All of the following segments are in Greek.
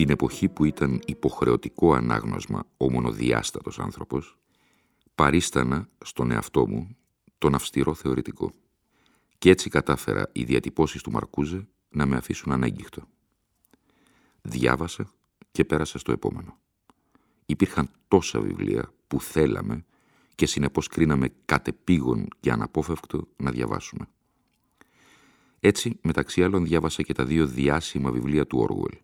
Την εποχή που ήταν υποχρεωτικό ανάγνωσμα ο μονοδιάστατος άνθρωπος, παρίστανα στον εαυτό μου τον αυστηρό θεωρητικό. Και έτσι κατάφερα οι διατυπώσεις του Μαρκούζε να με αφήσουν ανέγγιχτο. Διάβασα και πέρασα στο επόμενο. Υπήρχαν τόσα βιβλία που θέλαμε και συνεπώς κρίναμε κατεπήγον και αναπόφευκτο να διαβάσουμε. Έτσι, μεταξύ άλλων, διάβασα και τα δύο διάσημα βιβλία του Όργουελ,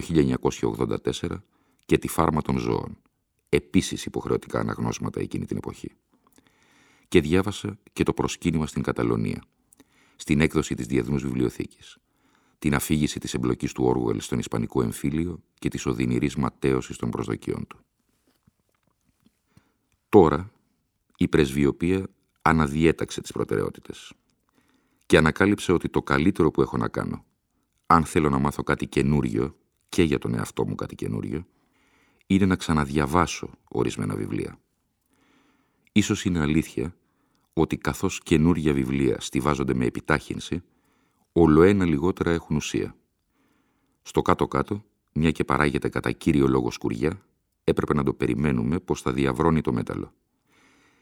το 1984 και τη φάρμα των ζώων, επίσης υποχρεωτικά αναγνώσματα εκείνη την εποχή. Και διάβασα και το προσκύνημα στην Καταλωνία, στην έκδοση της Διεθνούς Βιβλιοθήκης, την αφήγηση της εμπλοκής του Όργουελ στον Ισπανικό εμφύλιο και της οδυνηρής ματέωσης των προσδοκιών του. Τώρα, η πρεσβειοποία αναδιέταξε τις προτεραιότητες και ανακάλυψε ότι το καλύτερο που έχω να κάνω, αν θέλω να μάθω κάτι καινούριο και για τον εαυτό μου κάτι καινούριο, είναι να ξαναδιαβάσω ορισμένα βιβλία. Ίσως είναι αλήθεια ότι καθώς καινούρια βιβλία στηβάζονται με επιτάχυνση, όλο ένα λιγότερα έχουν ουσία. Στο κάτω-κάτω, μια και παράγεται κατά κύριο λόγο σκουριά, έπρεπε να το περιμένουμε πως θα διαβρώνει το μέταλλο.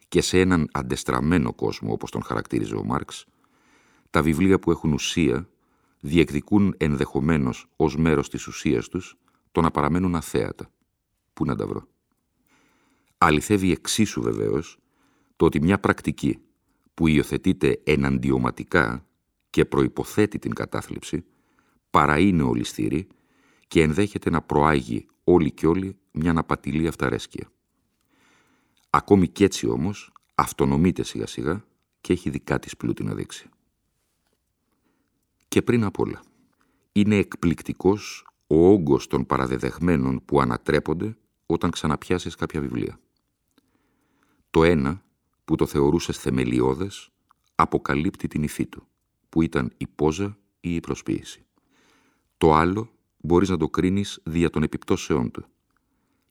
Και σε έναν αντεστραμμένο κόσμο, όπως τον χαρακτήριζε ο Μάρξ, τα βιβλία που έχουν ουσία διεκδικούν ενδεχομένως ως μέρος της ουσίας τους το να παραμένουν αθέατα. Πού να τα βρω; Αληθεύει εξίσου βεβαίως το ότι μια πρακτική που υιοθετείται εναντιωματικά και προϋποθέτει την κατάθλιψη παρά είναι ολιστήρη και ενδέχεται να προάγει όλοι και όλοι μια αναπατηλή αυταρέσκεια. Ακόμη κι έτσι όμως αυτονομείται σιγά σιγά και έχει δικά της πλούτη να δείξει. Και πριν απ' όλα, είναι εκπληκτικός ο όγκος των παραδεδεχμένων που ανατρέπονται όταν ξαναπιάσεις κάποια βιβλία. Το ένα, που το θεωρούσες θεμελιώδες, αποκαλύπτει την υφή του, που ήταν η πόζα ή η προσποίηση. Το άλλο μπορείς να το κρίνεις δια των επιπτώσεών του.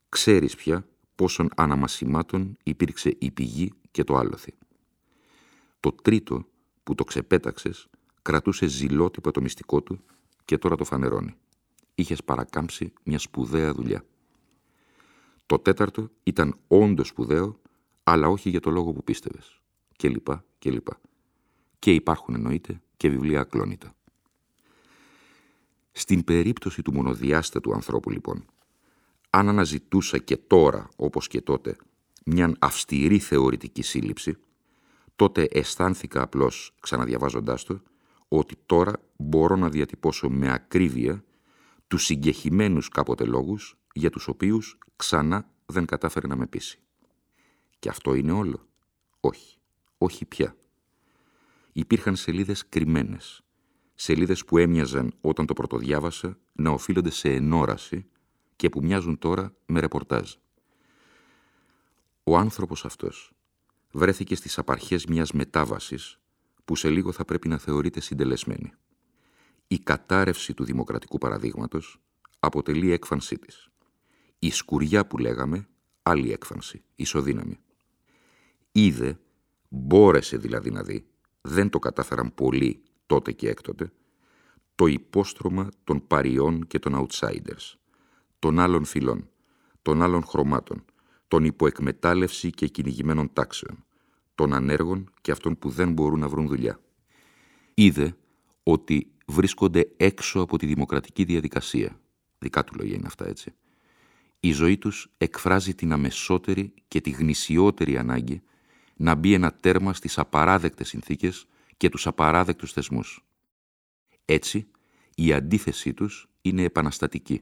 Ξέρεις πια πόσων αναμασιμάτων υπήρξε η πηγή και το άλοθη. Το τρίτο, που το ξεπέταξες, κρατούσε ζηλότυπα το μυστικό του και τώρα το φανερώνει. Είχες παρακάμψει μια σπουδαία δουλειά. Το τέταρτο ήταν όντως σπουδαίο, αλλά όχι για το λόγο που πίστευες. Και λοιπά και λοιπά. Και υπάρχουν εννοείται και βιβλία ακλόνητα. Στην περίπτωση του μονοδιάστατου ανθρώπου λοιπόν, αν αναζητούσα και τώρα, όπως και τότε, μιαν αυστηρή θεωρητική σύλληψη, τότε αισθάνθηκα απλώς, ξαναδιαβάζοντάς το, ότι τώρα μπορώ να διατυπώσω με ακρίβεια τους συγκεχημένους κάποτε λόγους για τους οποίους ξανά δεν κατάφερε να με πείσει. Και αυτό είναι όλο. Όχι. Όχι πια. Υπήρχαν σελίδες κρυμμένες. Σελίδες που έμοιαζαν όταν το πρωτοδιάβασα να οφείλονται σε ενόραση και που μοιάζουν τώρα με ρεπορτάζ. Ο άνθρωπος αυτός βρέθηκε στις απαρχές μιας μετάβασης που σε λίγο θα πρέπει να θεωρείται συντελεσμένη. Η κατάρρευση του δημοκρατικού παραδείγματος αποτελεί έκφανσή της. Η σκουριά που λέγαμε, άλλη έκφανση, ισοδύναμη. Είδε, μπόρεσε δηλαδή να δει, δεν το κατάφεραν πολλοί τότε και έκτοτε, το υπόστρωμα των παριών και των outsiders, των άλλων φυλών, των άλλων χρωμάτων, των υποεκμετάλλευση και κυνηγημένων τάξεων, των ανέργων και αυτών που δεν μπορούν να βρουν δουλειά. Είδε ότι βρίσκονται έξω από τη δημοκρατική διαδικασία, δικά του λόγια είναι αυτά έτσι, η ζωή τους εκφράζει την αμεσότερη και τη γνησιότερη ανάγκη να μπει ένα τέρμα στις απαράδεκτες συνθήκες και τους απαράδεκτους θεσμούς. Έτσι, η αντίθεσή τους είναι επαναστατική,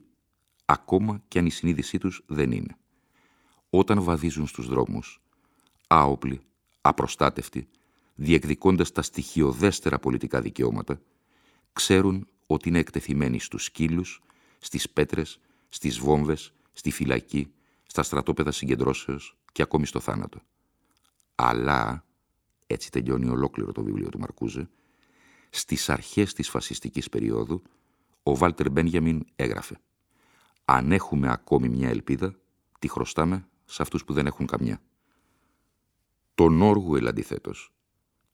ακόμα και αν η συνείδησή τους δεν είναι. Όταν βαδίζουν στους δρόμους, άοπλοι, απροστάτευτοι, διεκδικώντας τα στοιχειοδέστερα πολιτικά δικαιώματα, ξέρουν ότι είναι εκτεθειμένοι στους σκύλους, στις πέτρες, στις βόμβες, στη φυλακή, στα στρατόπεδα συγκεντρώσεως και ακόμη στο θάνατο. Αλλά, έτσι τελειώνει ολόκληρο το βιβλίο του Μαρκούζε, στις αρχές της φασιστικής περίοδου, ο Βάλτερ Μπένιαμιν έγραφε «Αν έχουμε ακόμη μια ελπίδα, τη χρωστάμε σε αυτούς που δεν έχουν καμιά». Τον Όργουελ αντιθέτως,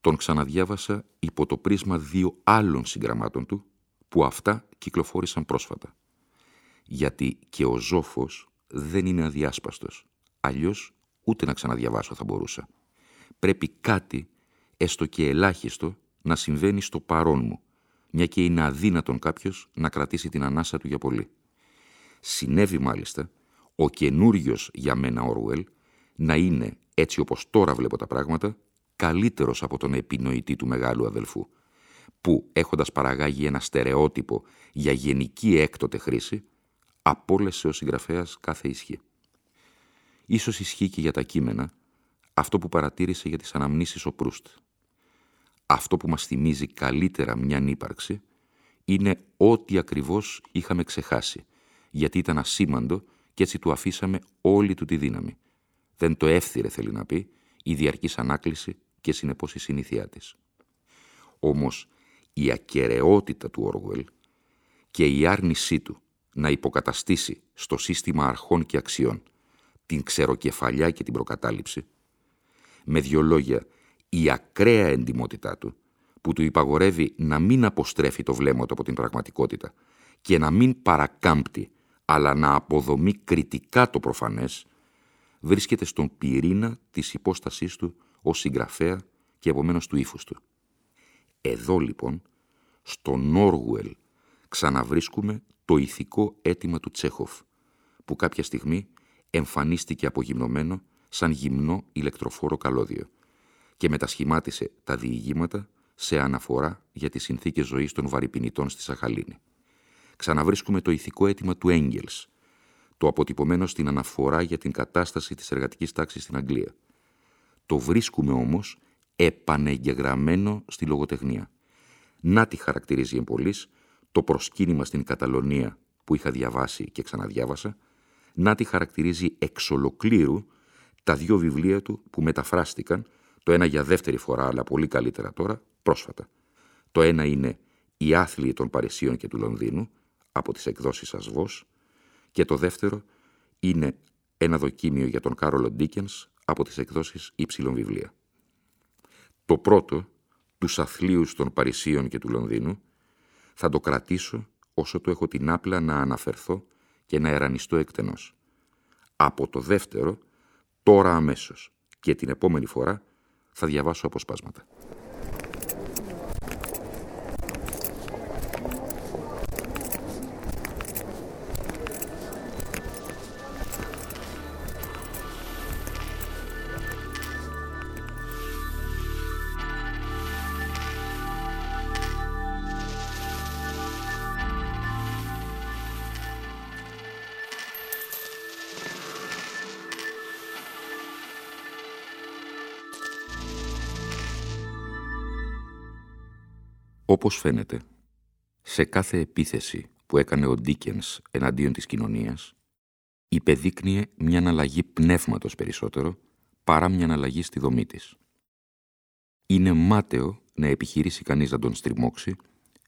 τον ξαναδιάβασα υπό το πρίσμα δύο άλλων συγγραμμάτων του, που αυτά κυκλοφόρησαν πρόσφατα. Γιατί και ο Ζόφος δεν είναι αδιάσπαστος, αλλιώς ούτε να ξαναδιαβάσω θα μπορούσα. Πρέπει κάτι, έστω και ελάχιστο, να συμβαίνει στο παρόν μου, μια και είναι αδύνατον κάποιος να κρατήσει την ανάσα του για πολύ. Συνέβη μάλιστα ο καινούριος για μένα Όρουελ να είναι, έτσι όπως τώρα βλέπω τα πράγματα, καλύτερος από τον επινοητή του μεγάλου αδελφού, που, έχοντας παραγάγει ένα στερεότυπο για γενική έκτοτε χρήση, απόλεσε ο συγγραφέας κάθε ισχύ. Ίσως ισχύει και για τα κείμενα, αυτό που παρατήρησε για τις αναμνήσεις ο Προύστ. Αυτό που μας θυμίζει καλύτερα μιαν ύπαρξη είναι ό,τι ακριβώς είχαμε ξεχάσει, γιατί ήταν ασήμαντο και έτσι του αφήσαμε όλη του τη δύναμη. Δεν το εύθυρε, θέλει να πει, η διαρκής ανάκληση και συνεπώς η συνήθειά της. Όμως η ακαιρεότητα του Όργουελ και η άρνησή του να υποκαταστήσει στο σύστημα αρχών και αξιών την ξεροκεφαλιά και την προκατάληψη, με δυο λόγια η ακραία εντιμότητά του, που του υπαγορεύει να μην αποστρέφει το βλέμμα του από την πραγματικότητα και να μην παρακάμπτει, αλλά να αποδομεί κριτικά το προφανές, βρίσκεται στον πυρήνα της υπόστασής του ως συγγραφέα και επομένως του ύφους του. Εδώ λοιπόν, στον Όργουελ, ξαναβρίσκουμε το ηθικό αίτημα του Τσέχοφ, που κάποια στιγμή εμφανίστηκε απογυμνωμένο σαν γυμνό ηλεκτροφόρο καλώδιο και μετασχημάτισε τα διηγήματα σε αναφορά για τις συνθήκες ζωής των βαρυπινητών στη Σαχαλίνη. Ξαναβρίσκουμε το ηθικό αίτημα του Έγγελς, το αποτυπωμένο στην αναφορά για την κατάσταση της εργατικής τάξης στην Αγγλία. Το βρίσκουμε όμως επανεγγεγραμμένο στη λογοτεχνία. Να τη χαρακτηρίζει εμπολής το προσκύνημα στην Καταλωνία που είχα διαβάσει και ξαναδιάβασα, να τη χαρακτηρίζει εξ ολοκλήρου τα δύο βιβλία του που μεταφράστηκαν, το ένα για δεύτερη φορά αλλά πολύ καλύτερα τώρα, πρόσφατα. Το ένα είναι «Οι άθλοι των Παρισίων και του Λονδίνου» από τις εκδόσεις Ασβός και το δεύτερο είναι ένα δοκίμιο για τον Κάρολο Ντίκενς από τις εκδόσεις Ήψιλον Βιβλία. Το πρώτο, τους αθλίους των Παρισίων και του Λονδίνου, θα το κρατήσω όσο το έχω την άπλα να αναφερθώ και να ερανιστώ εκτενώς. Από το δεύτερο, τώρα αμέσως και την επόμενη φορά θα διαβάσω αποσπάσματα. Όπως φαίνεται, σε κάθε επίθεση που έκανε ο Ντίκενς εναντίον της κοινωνίας, υπεδείκνυε μια αναλλαγή πνεύματος περισσότερο παρά μια αναλλαγή στη δομή της. Είναι μάταιο να επιχειρήσει κανείς να τον στριμώξει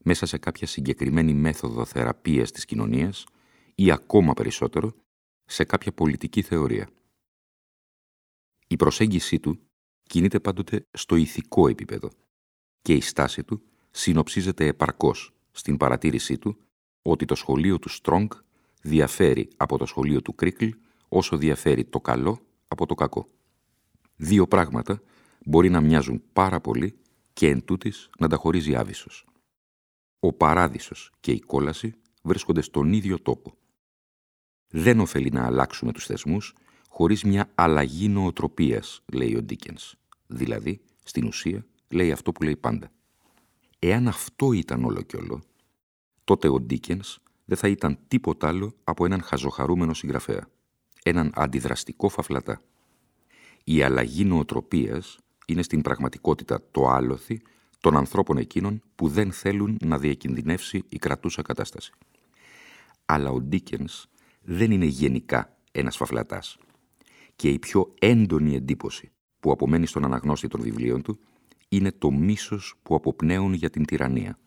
μέσα σε κάποια συγκεκριμένη μέθοδο θεραπείας της κοινωνίας ή ακόμα περισσότερο σε κάποια πολιτική θεωρία. Η προσέγγιση του κινείται πάντοτε στο ηθικό επίπεδο και η στάση του συνοψίζεται επαρκώς στην παρατήρησή του ότι το σχολείο του Στρόγκ διαφέρει από το σχολείο του Κρίκλ όσο διαφέρει το καλό από το κακό. Δύο πράγματα μπορεί να μοιάζουν πάρα πολύ και εν τούτης να τα χωρίζει άβυσος. Ο παράδεισος και η κόλαση βρίσκονται στον ίδιο τόπο. Δεν ωφελεί να αλλάξουμε τους θεσμούς χωρίς μια αλλαγή νοοτροπίας, λέει ο Ντίκενς. Δηλαδή, στην ουσία, λέει αυτό που λέει πάντα. Εάν αυτό ήταν όλο και όλο, τότε ο Ντίκενς δεν θα ήταν τίποτα άλλο από έναν χαζοχαρούμενο συγγραφέα. Έναν αντιδραστικό φαφλατά. Η αλλαγή νοοτροπίας είναι στην πραγματικότητα το άλοθη των ανθρώπων εκείνων που δεν θέλουν να διακινδυνεύσει η κρατούσα κατάσταση. Αλλά ο Ντίκενς δεν είναι γενικά ένας φαφλατάς. Και η πιο έντονη εντύπωση που απομένει στον αναγνώστη των βιβλίων του είναι το μίσος που αποπνέουν για την τυραννία.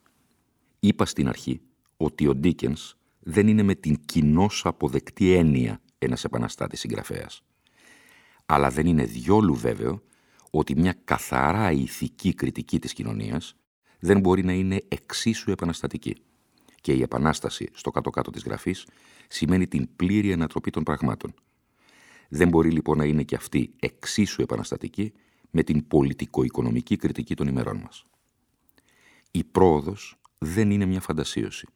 Είπα στην αρχή ότι ο Ντίκενς δεν είναι με την κοινώς αποδεκτή έννοια ένας επαναστάτης συγγραφέας. Αλλά δεν είναι διόλου βέβαιο ότι μια καθαρά ηθική κριτική της κοινωνίας δεν μπορεί να είναι εξίσου επαναστατική. Και η επανάσταση στο κάτω-κάτω της γραφής σημαίνει την πλήρη ανατροπή των πραγμάτων. Δεν μπορεί λοιπόν να είναι και αυτή εξίσου επαναστατική με την πολιτικο-οικονομική κριτική των ημερών μας. Η πρόοδος δεν είναι μια φαντασίωση.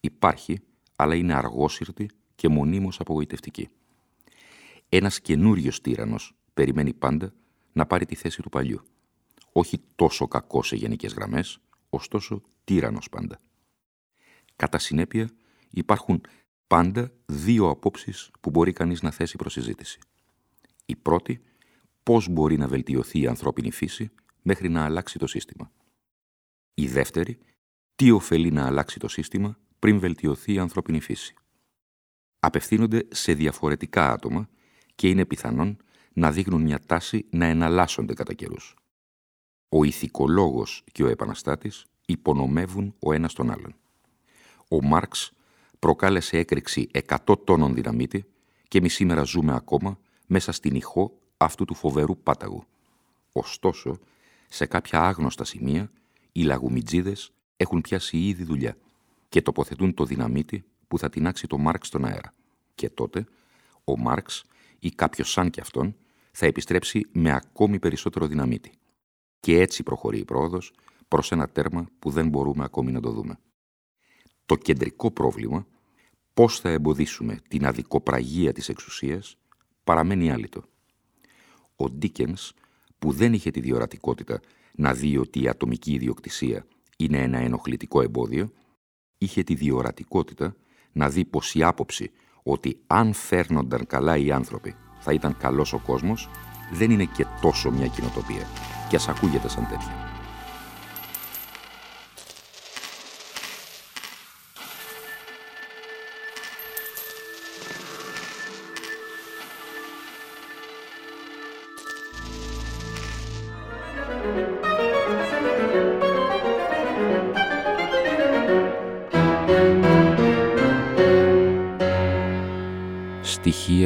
Υπάρχει, αλλά είναι αργόσυρτη και μονίμως απογοητευτική. Ένας καινούριος τύρανος περιμένει πάντα να πάρει τη θέση του παλιού. Όχι τόσο κακό σε γενικές γραμμές, ωστόσο τύρανος πάντα. Κατά συνέπεια υπάρχουν πάντα δύο απόψεις που μπορεί κανείς να θέσει προς συζήτηση. Η πρώτη, πώς μπορεί να βελτιωθεί η ανθρώπινη φύση μέχρι να αλλάξει το σύστημα. Η δεύτερη, τι ωφελεί να αλλάξει το σύστημα πριν βελτιωθεί η ανθρώπινη φύση. Απευθύνονται σε διαφορετικά άτομα και είναι πιθανόν να δείχνουν μια τάση να εναλλάσσονται κατά καιρούς. Ο ηθικολόγος και ο επαναστάτης υπονομεύουν ο ένας τον άλλον. Ο Μάρξ προκάλεσε έκρηξη 100 τόνων δυναμίτη και εμεί σήμερα ζούμε ακόμα μέσα στην ηχό αυτού του φοβερού πάταγου. Ωστόσο, σε κάποια άγνωστα σημεία, οι λαγουμιτζίδες έχουν πιάσει ήδη δουλειά και τοποθετούν το δυναμίτι που θα τεινάξει το Μάρξ στον αέρα. Και τότε, ο Μάρξ ή κάποιος σαν κι αυτόν θα επιστρέψει με ακόμη περισσότερο δυναμίτι. Και έτσι προχωρεί η πρόοδος προς ένα τέρμα που δεν μπορούμε ακόμη να το δούμε. Το κεντρικό πρόβλημα, πώς θα εμποδίσουμε την αδικοπραγία της εξουσίας, παραμένει άλυτο. Ο Ντίκενς, που δεν είχε τη διορατικότητα να δει ότι η ατομική ιδιοκτησία είναι ένα ενοχλητικό εμπόδιο, είχε τη διορατικότητα να δει πως η άποψη ότι αν φέρνονταν καλά οι άνθρωποι θα ήταν καλός ο κόσμος, δεν είναι και τόσο μια κοινοτοπία και ας ακούγεται σαν τέτοια.